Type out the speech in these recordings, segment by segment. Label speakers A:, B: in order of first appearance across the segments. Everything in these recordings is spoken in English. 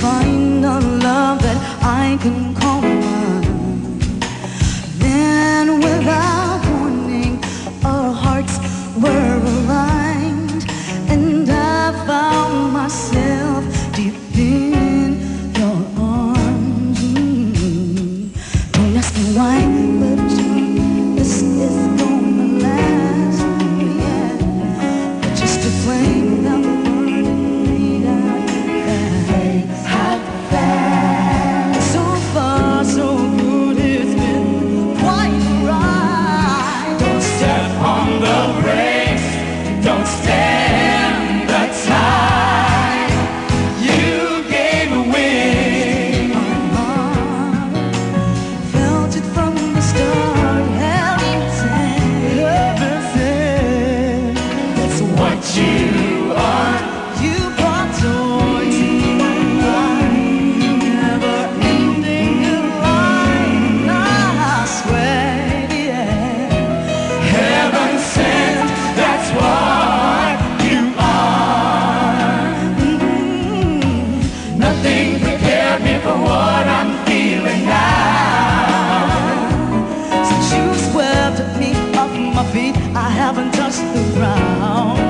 A: find a love that I can for what I'm feeling now. Since you swept me off my feet, I haven't touched the ground.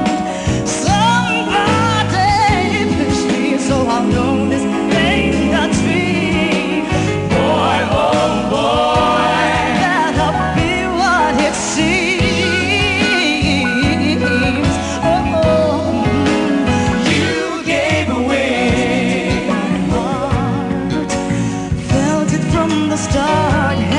A: from the start.